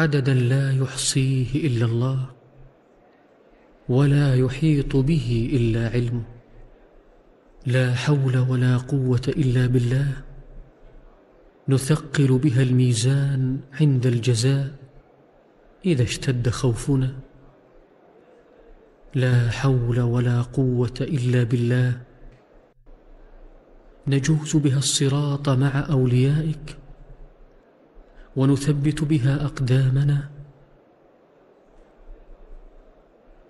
عددا لا يحصيه إلا الله ولا يحيط به إلا علمه لا حول ولا قوة إلا بالله. نثقل بها الميزان عند الجزاء إذا اشتد خوفنا. لا حول ولا قوة إلا بالله. نجوز بها الصراط مع أوليائك. ونثبت بها أقدامنا.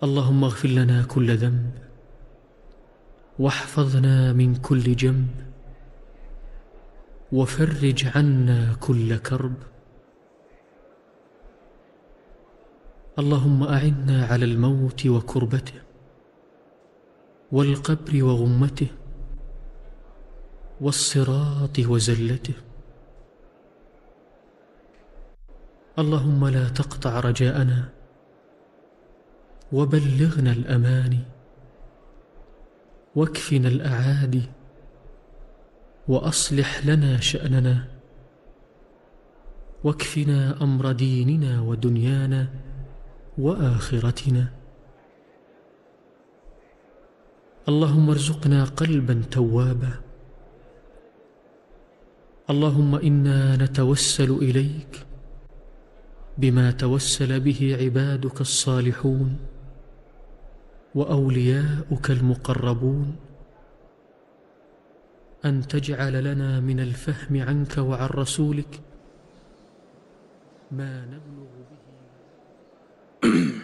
اللهم اغفر لنا كل ذنب واحفظنا من كل جنب وفرج عنا كل كرب. اللهم أعنا على الموت وكربته والقبر وغمته والصراط وزلته. اللهم لا تقطع رجاءنا وبلغنا الاماني واكفنا الأعادي وأصلح لنا شأننا واكفنا أمر ديننا ودنيانا وآخرتنا اللهم ارزقنا قلبا توابا اللهم إنا نتوسل إليك بما توسل به عبادك الصالحون وأولياؤك المقربون أن تجعل لنا من الفهم عنك وعن رسولك ما نبلغ به.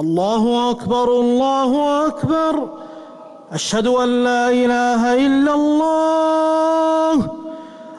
الله أكبر الله أكبر. أشهد أن لا إله إلا الله.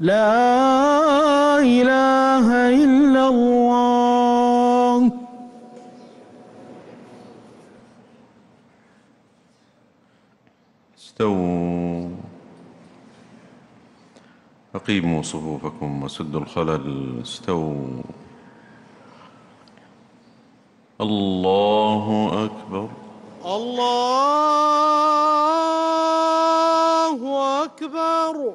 لا إله إلا الله. استووا. أقيموا صفوفكم وسدوا الخلل. استووا. الله أكبر. الله أكبر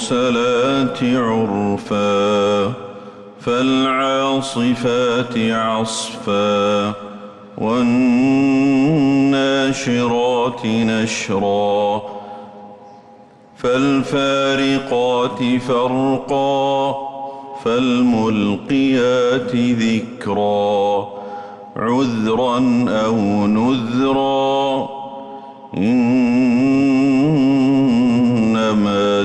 والمرسلات عرفا فالعاصفات عصفا والناشرات نشرا فالفارقات فرقا فالملقيات ذكرا عذرا أو نذرا إنما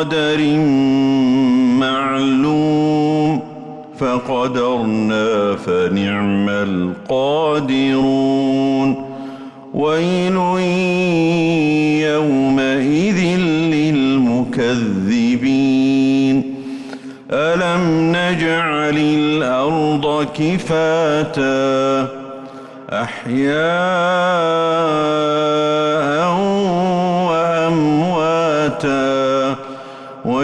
إلى قدر معلوم فقدرنا فنعم القادرون ويل يومئذ للمكذبين ألم نجعل الأرض كفاتا أحياء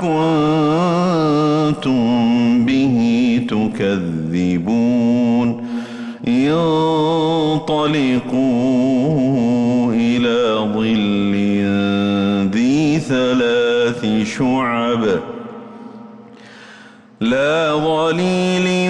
كنتم به تكذبون انطلقوا إلى ظل ذي ثلاث شعب لا ظليل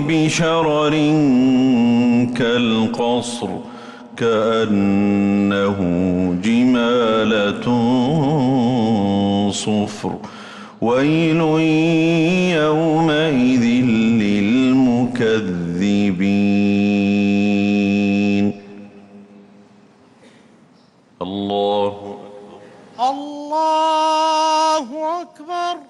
بشرر كالقصر كأنه جمالة صفر ويل يومئذ للمكذبين. الله الله أكبر.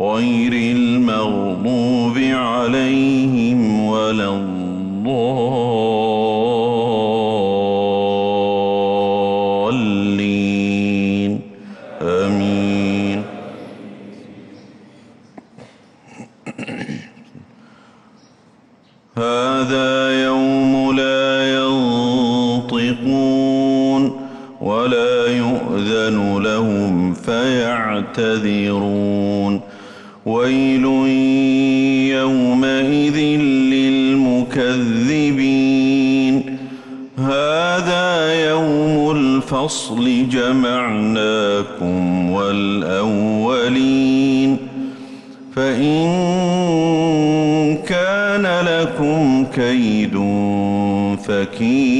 غير المغضوب عليهم ولا الضالين. آمين. هذا يوم لا ينطقون ولا يؤذن لهم فيعتذرون. ويل يومئذ للمكذبين هذا يوم الفصل جمعناكم والأولين فإن كان لكم كيد فكيدون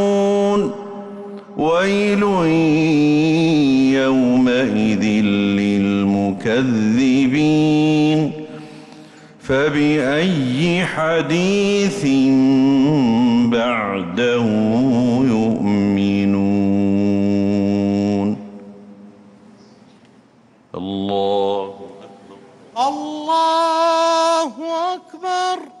ويل يومئذ للمكذبين فبأي حديث بعده يؤمنون؟ الله أكبر. الله أكبر.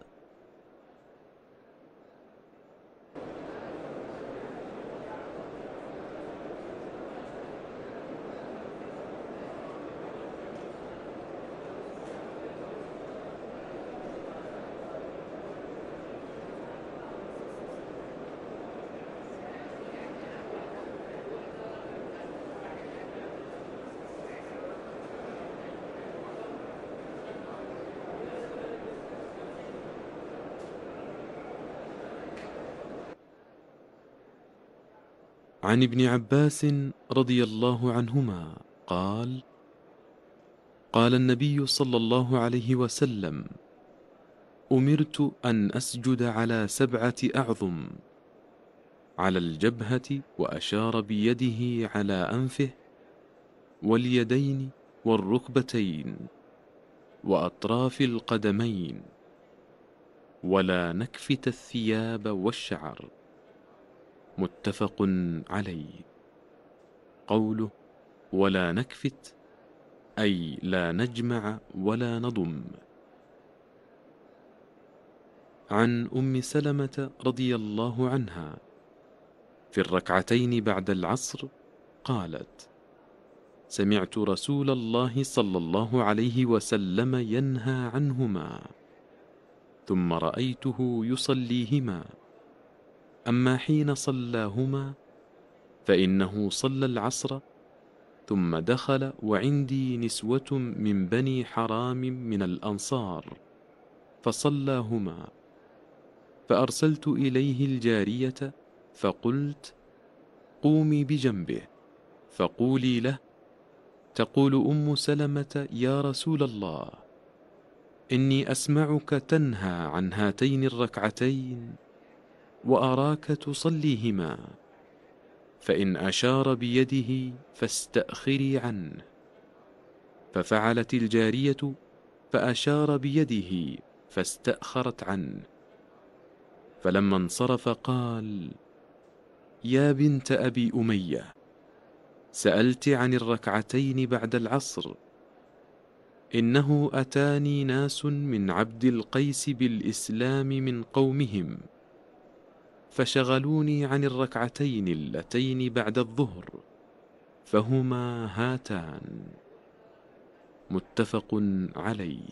عن ابن عباس رضي الله عنهما قال قال النبي صلى الله عليه وسلم أمرت أن أسجد على سبعة أعظم على الجبهة وأشار بيده على أنفه واليدين والركبتين وأطراف القدمين ولا نكفت الثياب والشعر. متفق عليه. قوله ولا نكفت أي لا نجمع ولا نضم. عن أم سلمة رضي الله عنها في الركعتين بعد العصر قالت سمعت رسول الله صلى الله عليه وسلم ينهى عنهما ثم رأيته يصليهما. أما حين صلاهما فإنه صلى العصر ثم دخل وعندي نسوة من بني حرام من الأنصار فصلاهما فأرسلت إليه الجارية فقلت قومي بجنبه فقولي له تقول أم سلمة يا رسول الله إني أسمعك تنهى عن هاتين الركعتين وأراك تصليهما فإن أشار بيده فاستأخري عنه. ففعلت الجارية فأشار بيده فاستأخرت عنه. فلما انصرف قال يا بنت أبي أمية سألت عن الركعتين بعد العصر إنه أتاني ناس من عبد القيس بالإسلام من قومهم. فشغلوني عن الركعتين اللتين بعد الظهر فهما هاتان. متفق عليه.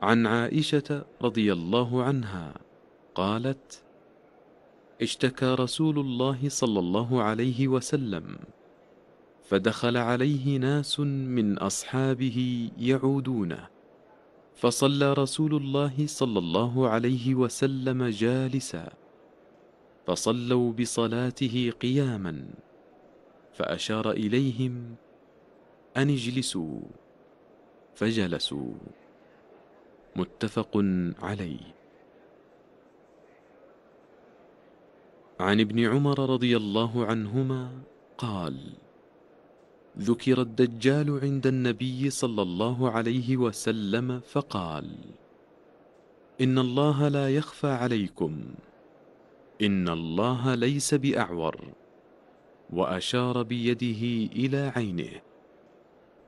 عن عائشة رضي الله عنها قالت اشتكى رسول الله صلى الله عليه وسلم فدخل عليه ناس من أصحابه يعودونه. فصلى رسول الله صلى الله عليه وسلم جالسا فصلوا بصلاته قياما فأشار إليهم أن اجلسوا فجلسوا. متفق عليه. عن ابن عمر رضي الله عنهما قال ذكر الدجال عند النبي صلى الله عليه وسلم فقال إن الله لا يخفى عليكم إن الله ليس بأعور وأشار بيده إلى عينه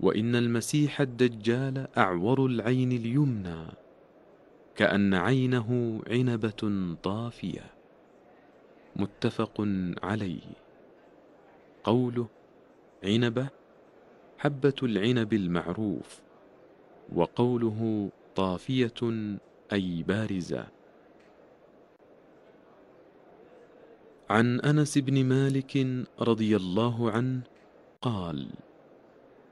وإن المسيح الدجال أعور العين اليمنى كأن عينه عنبة طافية. متفق عليه. قوله عنبة حبة العنب المعروف وقوله طافية أي بارزة. عن أنس بن مالك رضي الله عنه قال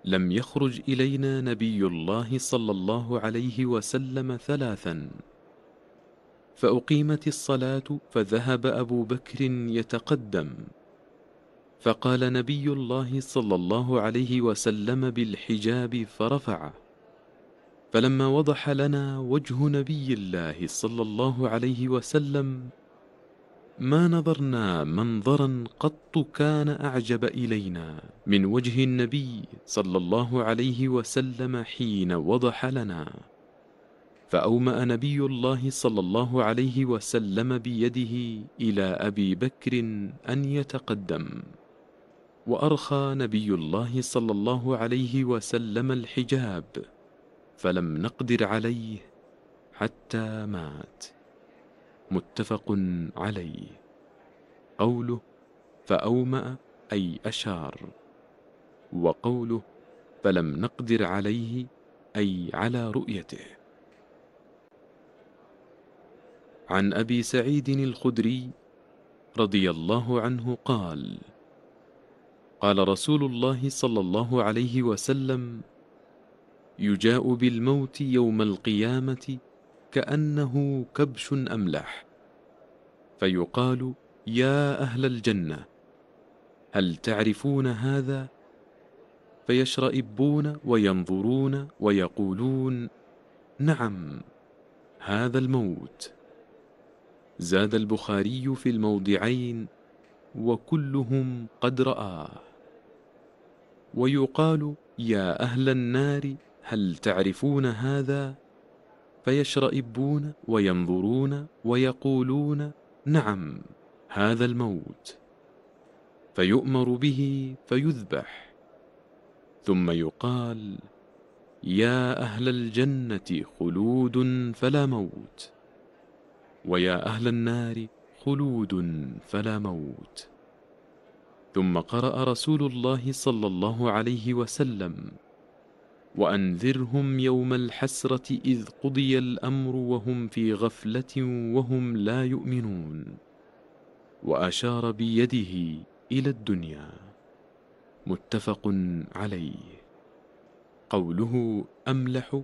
لم يخرج إلينا نبي الله صلى الله عليه وسلم ثلاثا فأقيمت الصلاة فذهب أبو بكر يتقدم فقال نبي الله صلى الله عليه وسلم بالحجاب فرفعه. فلما وضح لنا وجه نبي الله صلى الله عليه وسلم ما نظرنا منظرا قط كان أعجب إلينا. من وجه النبي صلى الله عليه وسلم حين وضح لنا. فأومأ نبي الله صلى الله عليه وسلم بيده إلى أبي بكر أن يتقدم. وأرخى نبي الله صلى الله عليه وسلم الحجاب فلم نقدر عليه حتى مات. متفق عليه. قوله فأومأ أي أشار. وقوله فلم نقدر عليه أي على رؤيته. عن أبي سعيد الخدري رضي الله عنه قال قال رسول الله صلى الله عليه وسلم يجاء بالموت يوم القيامة كأنه كبش أملح فيقال يا أهل الجنة هل تعرفون هذا؟ فيشرئبون وينظرون ويقولون نعم هذا الموت. زاد البخاري في الموضعين وكلهم قد رآه. ويقال يا أهل النار هل تعرفون هذا؟ فيشرئبون وينظرون ويقولون نعم هذا الموت. فيؤمر به فيذبح. ثم يقال يا أهل الجنة خلود فلا موت. ويا أهل النار خلود فلا موت. ثم قرأ رسول الله صلى الله عليه وسلم وأنذرهم يوم الحسرة إذ قضي الأمر وهم في غفلة وهم لا يؤمنون وأشار بيده إلى الدنيا. متفق عليه. قوله أملح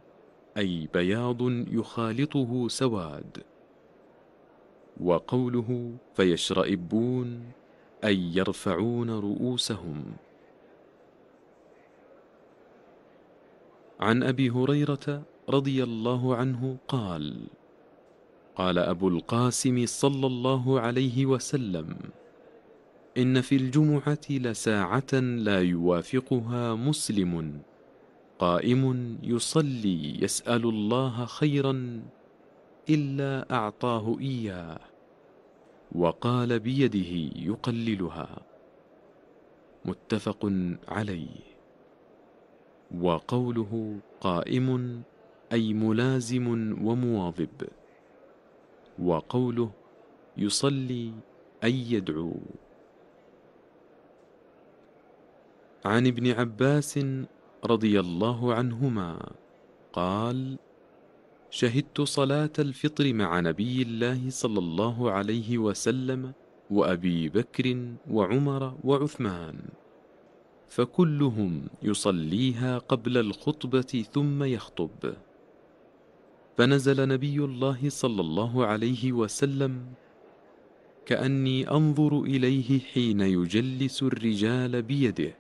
أي بياض يخالطه سواد وقوله فيشرئبون أي يرفعون رؤوسهم. عن أبي هريرة رضي الله عنه قال قال أبو القاسم صلى الله عليه وسلم إن في الجمعة لساعة لا يوافقها مسلم قائم يصلي يسأل الله خيرا إلا أعطاه إياه. وقال بيده يقللها. متفق عليه. وقوله قائم أي ملازم ومواظب. وقوله يصلي أي يدعو. عن ابن عباس رضي الله عنهما قال شهدت صلاة الفطر مع نبي الله صلى الله عليه وسلم وأبي بكر وعمر وعثمان فكلهم يصليها قبل الخطبة ثم يخطب. فنزل نبي الله صلى الله عليه وسلم كأني أنظر إليه حين يجلس الرجال بيده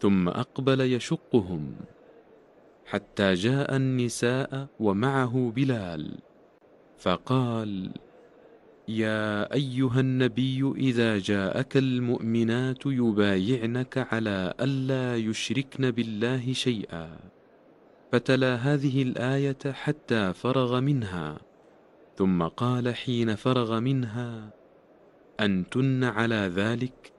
ثم أقبل يشقهم حتى جاء النساء ومعه بلال فقال يا أيها النبي إذا جاءك المؤمنات يبايعنك على ألا يشركن بالله شيئا فتلا هذه الآية حتى فرغ منها ثم قال حين فرغ منها أنتن على ذلك